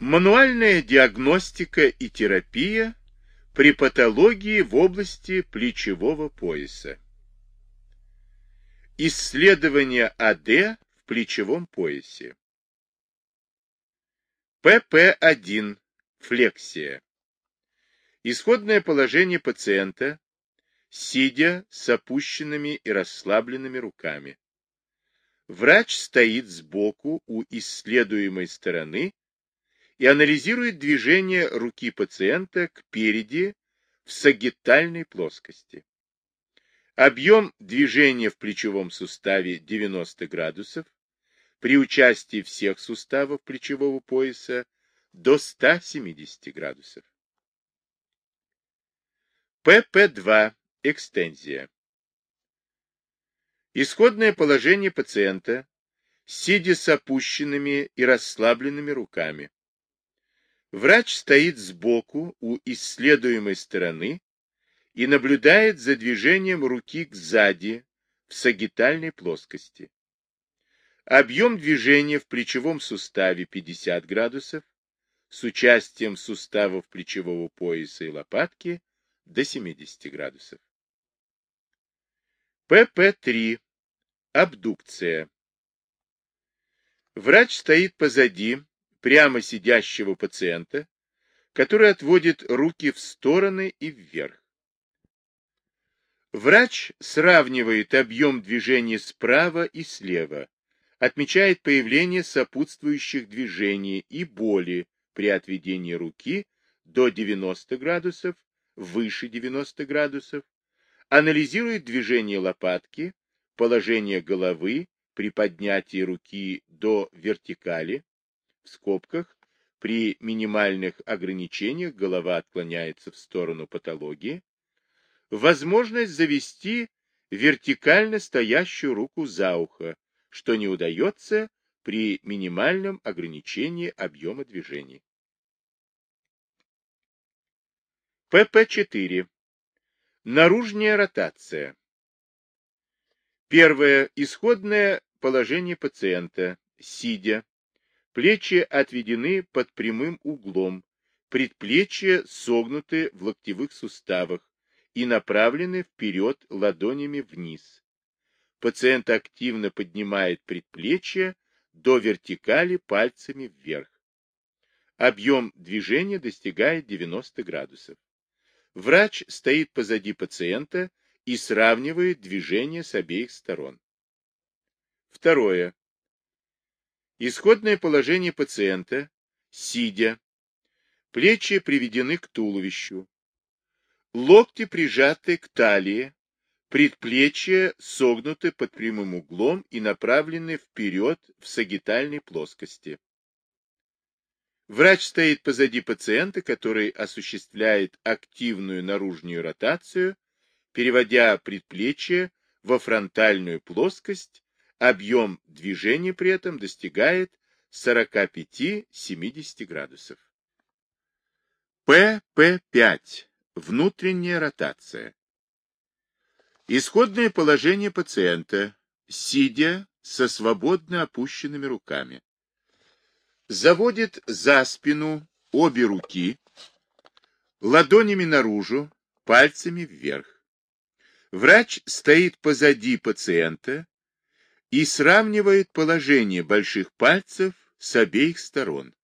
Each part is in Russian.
Мануальная диагностика и терапия при патологии в области плечевого пояса. Исследование АД в плечевом поясе. ПП1. Флексия. Исходное положение пациента, сидя с опущенными и расслабленными руками. Врач стоит сбоку у исследуемой стороны и анализирует движение руки пациента к переди в сагитальной плоскости. Объем движения в плечевом суставе 90 градусов, при участии всех суставов плечевого пояса до 170 градусов. ПП2. Экстензия. Исходное положение пациента, сидя с опущенными и расслабленными руками. Врач стоит сбоку у исследуемой стороны и наблюдает за движением руки к сзади в сагитальной плоскости. Объем движения в плечевом суставе 50 градусов, с участием суставов плечевого пояса и лопатки до 70 градусов. ПП-3. Абдукция. Врач стоит позади прямо сидящего пациента, который отводит руки в стороны и вверх. Врач сравнивает объем движения справа и слева, отмечает появление сопутствующих движений и боли при отведении руки до 90 градусов, выше 90 градусов, анализирует движение лопатки, положение головы при поднятии руки до вертикали, в скобках, при минимальных ограничениях голова отклоняется в сторону патологии, возможность завести вертикально стоящую руку за ухо, что не удается при минимальном ограничении объема движений. ПП-4. Наружная ротация. Первое. Исходное положение пациента, сидя, Плечи отведены под прямым углом, предплечья согнуты в локтевых суставах и направлены вперед ладонями вниз. Пациент активно поднимает предплечье до вертикали пальцами вверх. Объем движения достигает 90 градусов. Врач стоит позади пациента и сравнивает движение с обеих сторон. Второе. Исходное положение пациента, сидя, плечи приведены к туловищу, локти прижаты к талии, предплечья согнуты под прямым углом и направлены вперед в сагитальной плоскости. Врач стоит позади пациента, который осуществляет активную наружную ротацию, переводя предплечье во фронтальную плоскость Объем движения при этом достигает 45-70 градусов. ПП5. Внутренняя ротация. Исходное положение пациента, сидя со свободно опущенными руками. Заводит за спину обе руки, ладонями наружу, пальцами вверх. Врач стоит позади пациента, и сравнивает положение больших пальцев с обеих сторон.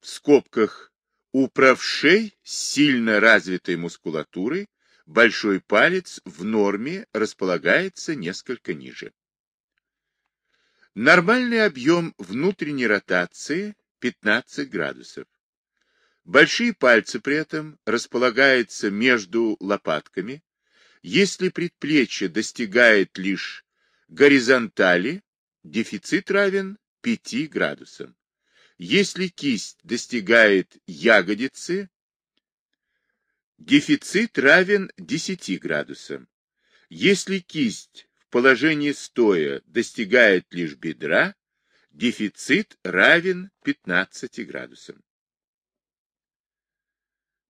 В скобках у правшей с сильно развитой мускулатурой большой палец в норме располагается несколько ниже. Нормальный объем внутренней ротации 15 градусов. Большие пальцы при этом располагаются между лопатками. Если предплечье достигает лишь горизонтали дефицит равен 5 градусам. Если кисть достигает ягодицы, дефицит равен 10 градусам. Если кисть в положении стоя достигает лишь бедра, дефицит равен 15 градусам.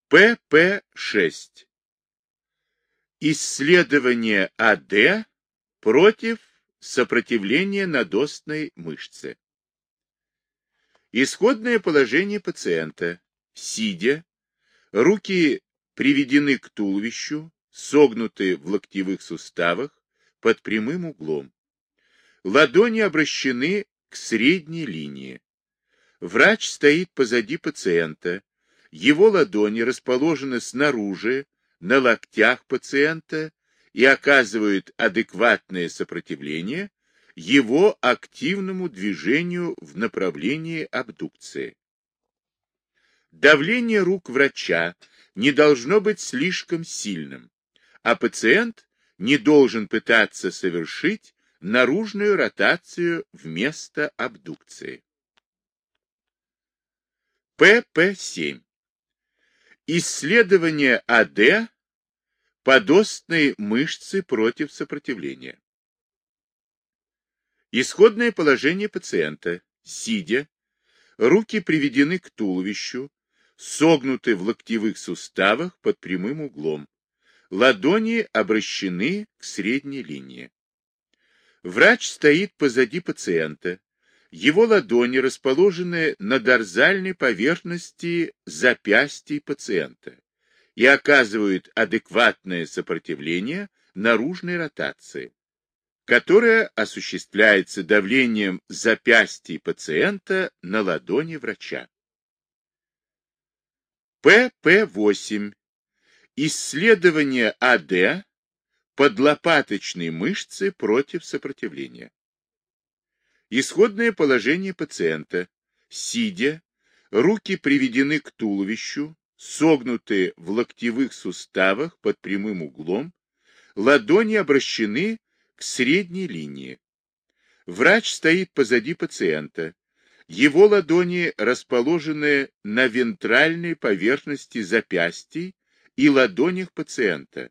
ПП-6. Исследование АД против сопротивления надостной мышцы. Исходное положение пациента. Сидя, руки приведены к туловищу, согнуты в локтевых суставах под прямым углом. Ладони обращены к средней линии. Врач стоит позади пациента. Его ладони расположены снаружи, на локтях пациента и оказывают адекватное сопротивление его активному движению в направлении абдукции. Давление рук врача не должно быть слишком сильным, а пациент не должен пытаться совершить наружную ротацию вместо абдукции. ПП-7. Исследование АД подостной мышцы против сопротивления. Исходное положение пациента. Сидя, руки приведены к туловищу, согнуты в локтевых суставах под прямым углом. Ладони обращены к средней линии. Врач стоит позади пациента. Его ладони расположены на дорзальной поверхности запястья пациента и оказывают адекватное сопротивление наружной ротации которое осуществляется давлением запястья пациента на ладони врача. ПП-8. Исследование АД подлопаточной мышцы против сопротивления. Исходное положение пациента. Сидя, руки приведены к туловищу, согнуты в локтевых суставах под прямым углом, ладони обращены к средней линии. Врач стоит позади пациента. Его ладони расположены на вентральной поверхности запястий и ладонях пациента,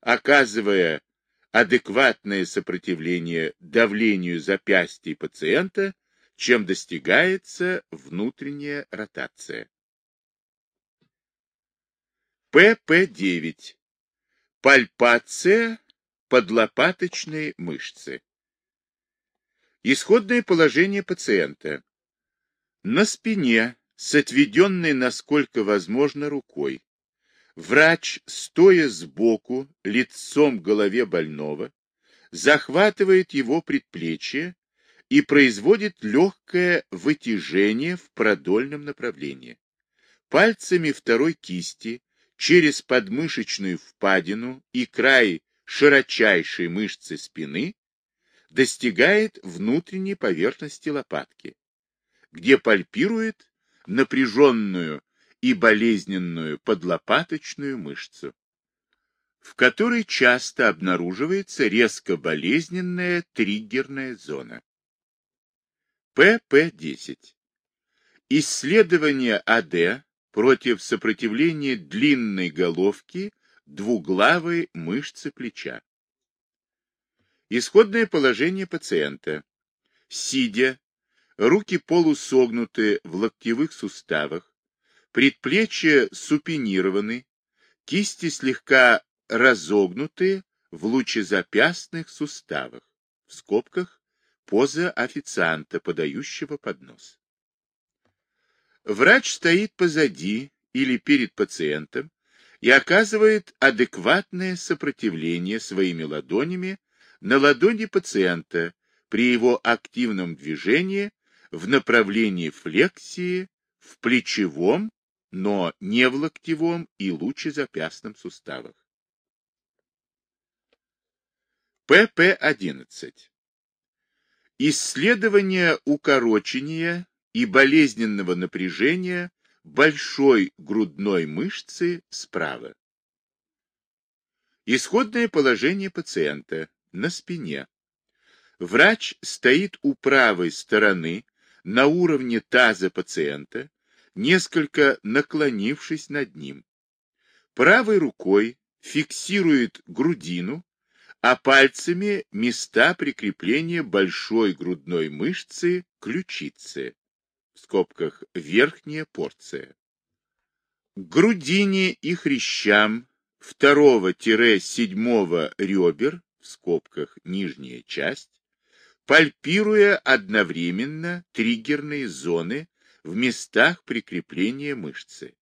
оказывая адекватное сопротивление давлению запястья пациента, чем достигается внутренняя ротация. ПП-9. Пальпация подлопаточной мышцы. Исходное положение пациента. На спине, с отведенной насколько возможно рукой. Врач, стоя сбоку, лицом к голове больного, захватывает его предплечье и производит легкое вытяжение в продольном направлении. Пальцами второй кисти через подмышечную впадину и край широчайшей мышцы спины достигает внутренней поверхности лопатки, где пальпирует напряженную и болезненную подлопаточную мышцу, в которой часто обнаруживается резко болезненная триггерная зона. ПП-10. Исследование АД против сопротивления длинной головки двуглавой мышцы плеча. Исходное положение пациента. Сидя, руки полусогнуты в локтевых суставах, предплечья супинированы, кисти слегка разогнуты в лучезапястных суставах, в скобках поза официанта, подающего поднос. Врач стоит позади или перед пациентом, и оказывает адекватное сопротивление своими ладонями на ладони пациента при его активном движении в направлении флексии в плечевом, но не в локтевом и лучезапястном суставах. ПП-11. Исследование укорочения и болезненного напряжения большой грудной мышцы справа. Исходное положение пациента на спине. Врач стоит у правой стороны на уровне таза пациента, несколько наклонившись над ним. Правой рукой фиксирует грудину, а пальцами места прикрепления большой грудной мышцы ключицы в скобках верхняя порция. К грудине и хрящам второго-седьмого ребер, в скобках нижняя часть, пальпируя одновременно триггерные зоны в местах прикрепления мышцы.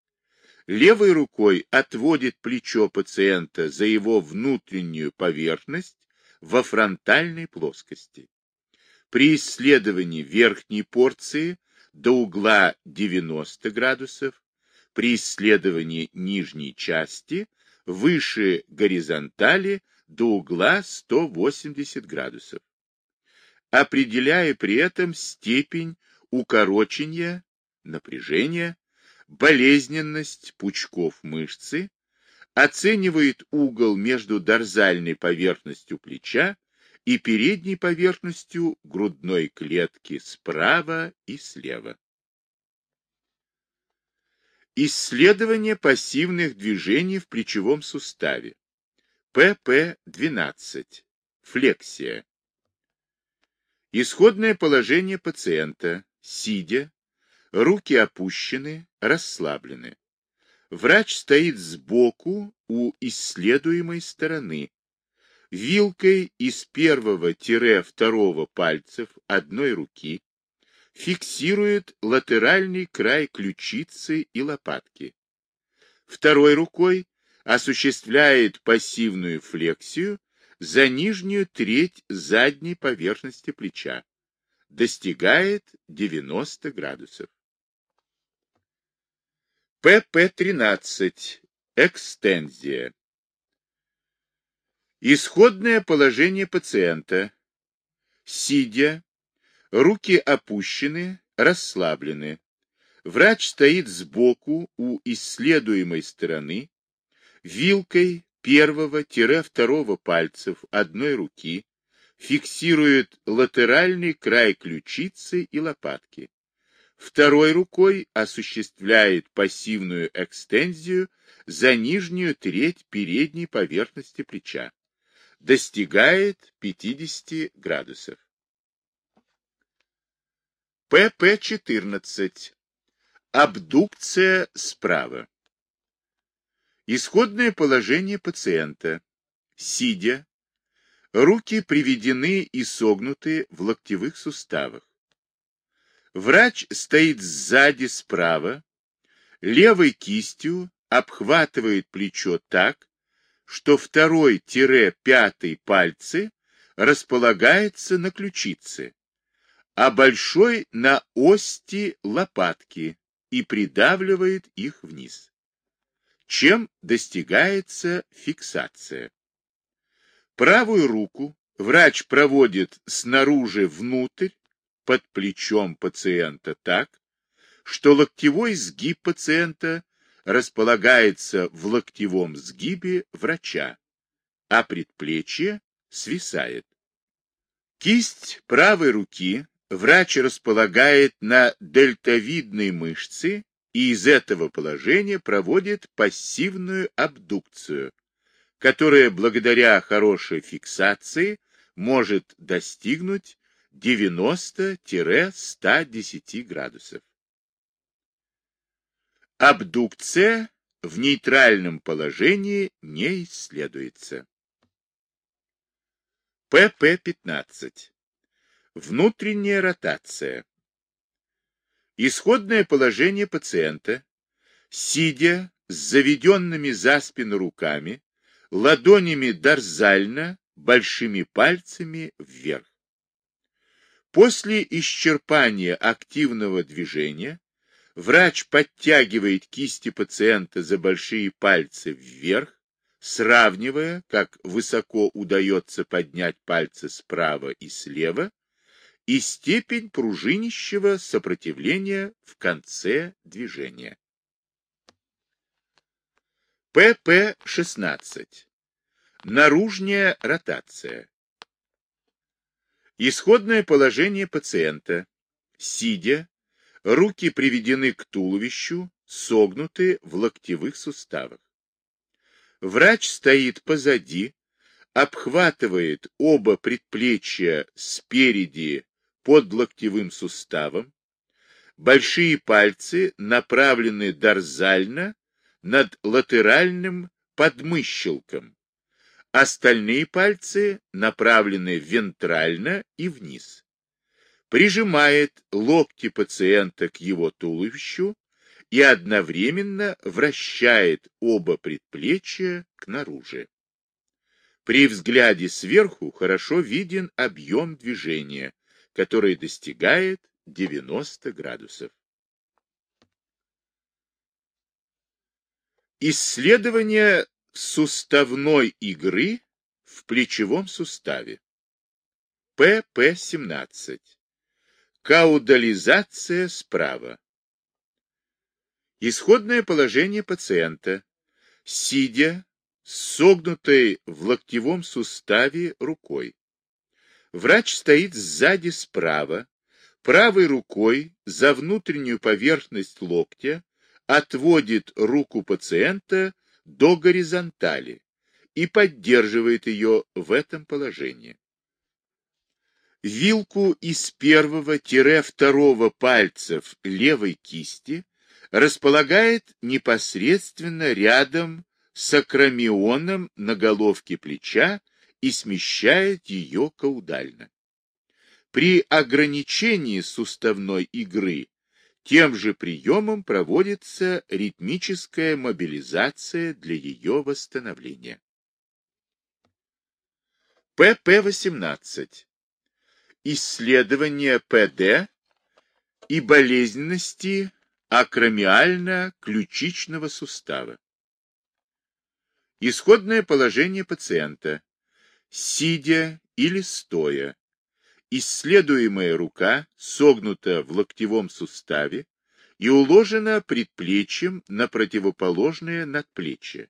Левой рукой отводит плечо пациента за его внутреннюю поверхность во фронтальной плоскости. При исследовании верхней порции до угла 90 градусов, при исследовании нижней части выше горизонтали до угла 180 градусов, определяя при этом степень укорочения, напряжения, болезненность пучков мышцы, оценивает угол между дорзальной поверхностью плеча и передней поверхностью грудной клетки справа и слева. Исследование пассивных движений в плечевом суставе. ПП-12. Флексия. Исходное положение пациента, сидя, руки опущены, расслаблены. Врач стоит сбоку у исследуемой стороны, вилкой из первого-второго пальцев одной руки фиксирует латеральный край ключицы и лопатки. Второй рукой осуществляет пассивную флексию за нижнюю треть задней поверхности плеча. Достигает 90 градусов. ПП-13. Экстензия. Исходное положение пациента. Сидя, руки опущены, расслаблены. Врач стоит сбоку у исследуемой стороны, вилкой первого-второго пальцев одной руки фиксирует латеральный край ключицы и лопатки. Второй рукой осуществляет пассивную экстензию за нижнюю треть передней поверхности плеча достигает 50 градусов. ПП-14. Абдукция справа. Исходное положение пациента. Сидя, руки приведены и согнуты в локтевых суставах. Врач стоит сзади справа, левой кистью обхватывает плечо так, что второй-пятый пальцы располагается на ключице, а большой на ости лопатки и придавливает их вниз. Чем достигается фиксация? Правую руку врач проводит снаружи внутрь, под плечом пациента так, что локтевой сгиб пациента располагается в локтевом сгибе врача, а предплечье свисает. Кисть правой руки врач располагает на дельтовидной мышце и из этого положения проводит пассивную абдукцию, которая благодаря хорошей фиксации может достигнуть 90-110 градусов. Абдукция в нейтральном положении не исследуется. ПП-15. Внутренняя ротация. Исходное положение пациента, сидя с заведенными за спину руками, ладонями дорзально, большими пальцами вверх. После исчерпания активного движения Врач подтягивает кисти пациента за большие пальцы вверх, сравнивая, как высоко удается поднять пальцы справа и слева, и степень пружинищего сопротивления в конце движения. ПП-16. Наружная ротация. Исходное положение пациента, сидя, Руки приведены к туловищу, согнуты в локтевых суставах. Врач стоит позади, обхватывает оба предплечья спереди под локтевым суставом, большие пальцы направлены дорзально над латеральным подмыщелком, остальные пальцы направлены вентрально и вниз. Прижимает локти пациента к его туловищу и одновременно вращает оба предплечья к наружи. При взгляде сверху хорошо виден объем движения, который достигает 90 градусов. Исследование суставной игры в плечевом суставе. ПП-17. Каудализация справа. Исходное положение пациента. Сидя, согнутой в локтевом суставе рукой. Врач стоит сзади справа, правой рукой за внутреннюю поверхность локтя отводит руку пациента до горизонтали и поддерживает ее в этом положении. Вилку из первого-второго пальцев левой кисти располагает непосредственно рядом с акромионом на головке плеча и смещает ее каудально. При ограничении суставной игры тем же приемом проводится ритмическая мобилизация для ее восстановления. ПП-18. Исследование ПД и болезненности акромиально-ключичного сустава. Исходное положение пациента. Сидя или стоя, исследуемая рука согнута в локтевом суставе и уложена предплечьем на противоположное надплечье.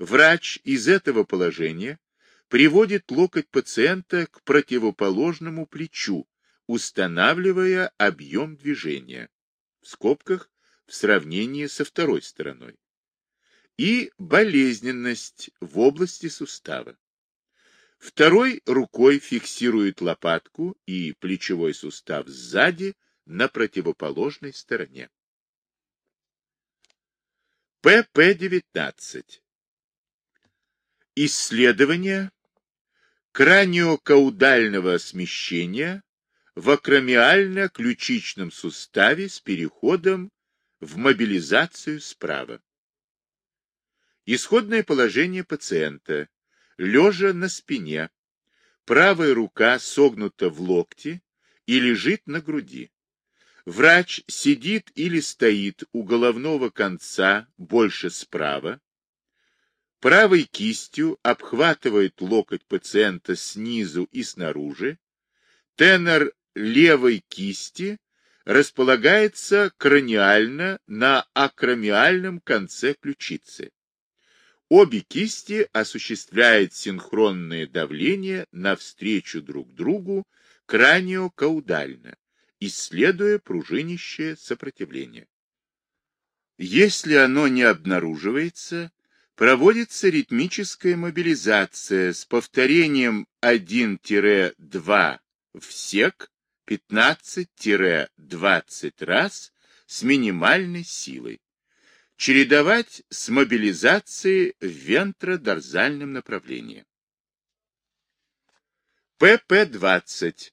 Врач из этого положения приводит локоть пациента к противоположному плечу, устанавливая объем движения, в скобках в сравнении со второй стороной, и болезненность в области сустава. Второй рукой фиксирует лопатку и плечевой сустав сзади на противоположной стороне. ПП-19. Исследование краниокаудального смещения в акромиально-ключичном суставе с переходом в мобилизацию справа. Исходное положение пациента лежа на спине, правая рука согнута в локте и лежит на груди. Врач сидит или стоит у головного конца больше справа, правой кистью обхватывает локоть пациента снизу и снаружи, тенор левой кисти располагается краниально на акромиальном конце ключицы. Обе кисти осуществляют синхронное давление навстречу друг другу краниокаудально, исследуя пружинищее сопротивление. Если оно не обнаруживается, проводится ритмическая мобилизация с повторением 1-2 в сек 15-20 раз с минимальной силой чередовать с мобилизацией в вентродорзальном направлении. ПП-20.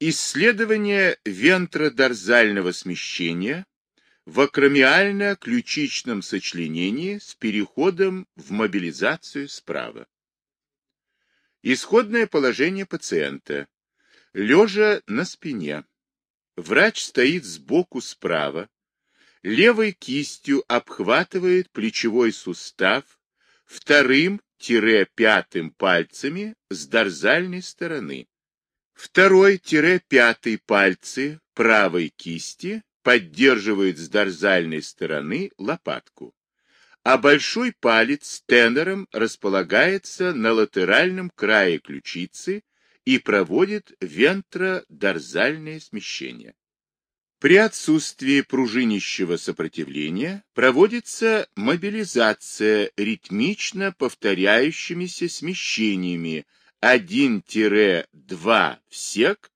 Исследование вентродорзального смещения в акромиально-ключичном сочленении с переходом в мобилизацию справа. Исходное положение пациента. Лежа на спине. Врач стоит сбоку справа, левой кистью обхватывает плечевой сустав вторым-пятым пальцами с дорзальной стороны. Второй-пятый пальцы правой кисти поддерживают с дорзальной стороны лопатку, а большой палец тенором располагается на латеральном крае ключицы и проводит вентродорзальное смещение. При отсутствии пружинищего сопротивления проводится мобилизация ритмично повторяющимися смещениями 1-2 в сек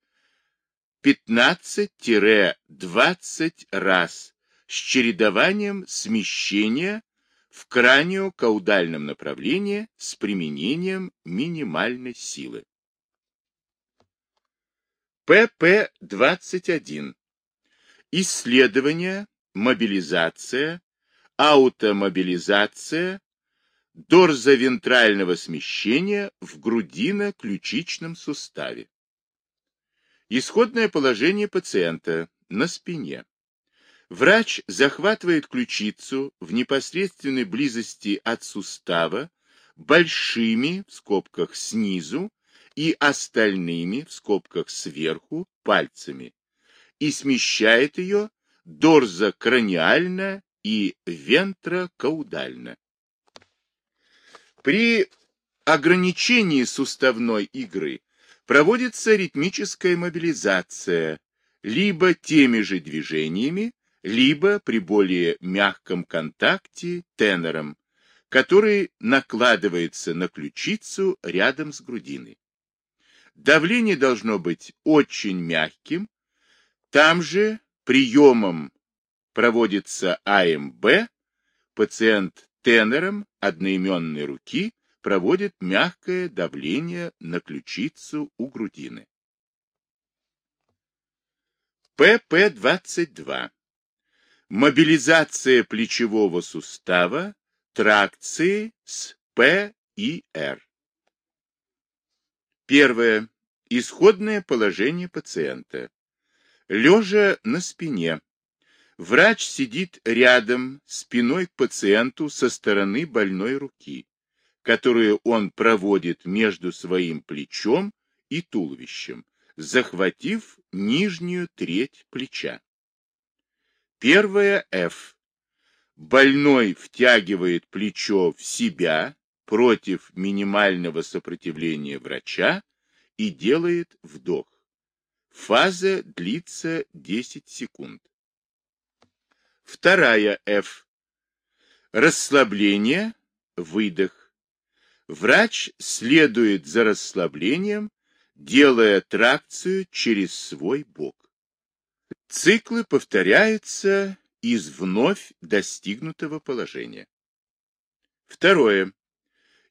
15-20 раз с чередованием смещения в краниокаудальном направлении с применением минимальной силы. ПП-21. Исследование, мобилизация, аутомобилизация дорзовентрального смещения в грудино-ключичном суставе. Исходное положение пациента на спине. Врач захватывает ключицу в непосредственной близости от сустава большими, в скобках снизу, и остальными, в скобках сверху, пальцами, и смещает ее дорзокраниально и вентрокаудально. При ограничении суставной игры проводится ритмическая мобилизация либо теми же движениями, либо при более мягком контакте тенором, который накладывается на ключицу рядом с грудиной. Давление должно быть очень мягким. Там же приемом проводится АМБ, пациент тенором одноименной руки проводит мягкое давление на ключицу у грудины. ПП-22. Мобилизация плечевого сустава тракции с П и Р. Первое. Исходное положение пациента. Лежа на спине. Врач сидит рядом, спиной к пациенту со стороны больной руки, которую он проводит между своим плечом и туловищем, захватив нижнюю треть плеча. Первое F. Больной втягивает плечо в себя против минимального сопротивления врача и делает вдох. Фаза длится 10 секунд. Вторая F. Расслабление, выдох. Врач следует за расслаблением, делая тракцию через свой бок. Циклы повторяются из вновь достигнутого положения. Второе.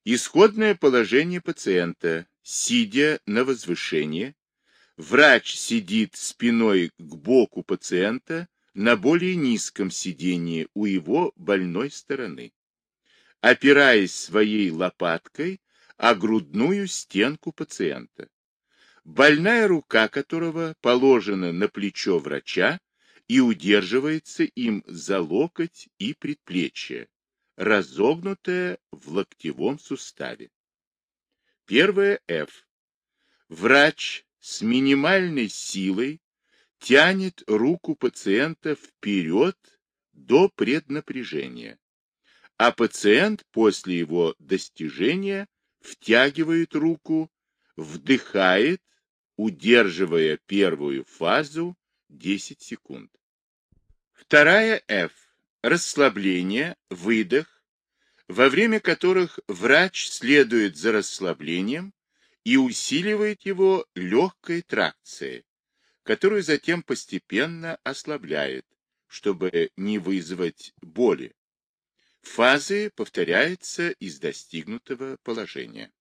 Исходное положение пациента, сидя на возвышении. Врач сидит спиной к боку пациента на более низком сидении у его больной стороны, опираясь своей лопаткой о грудную стенку пациента больная рука которого положена на плечо врача и удерживается им за локоть и предплечье, разогнутая в локтевом суставе. Первое F. Врач с минимальной силой тянет руку пациента вперед до преднапряжения, а пациент после его достижения втягивает руку, вдыхает удерживая первую фазу 10 секунд. Вторая F. Расслабление, выдох, во время которых врач следует за расслаблением и усиливает его легкой тракцией, которую затем постепенно ослабляет, чтобы не вызвать боли. Фазы повторяются из достигнутого положения.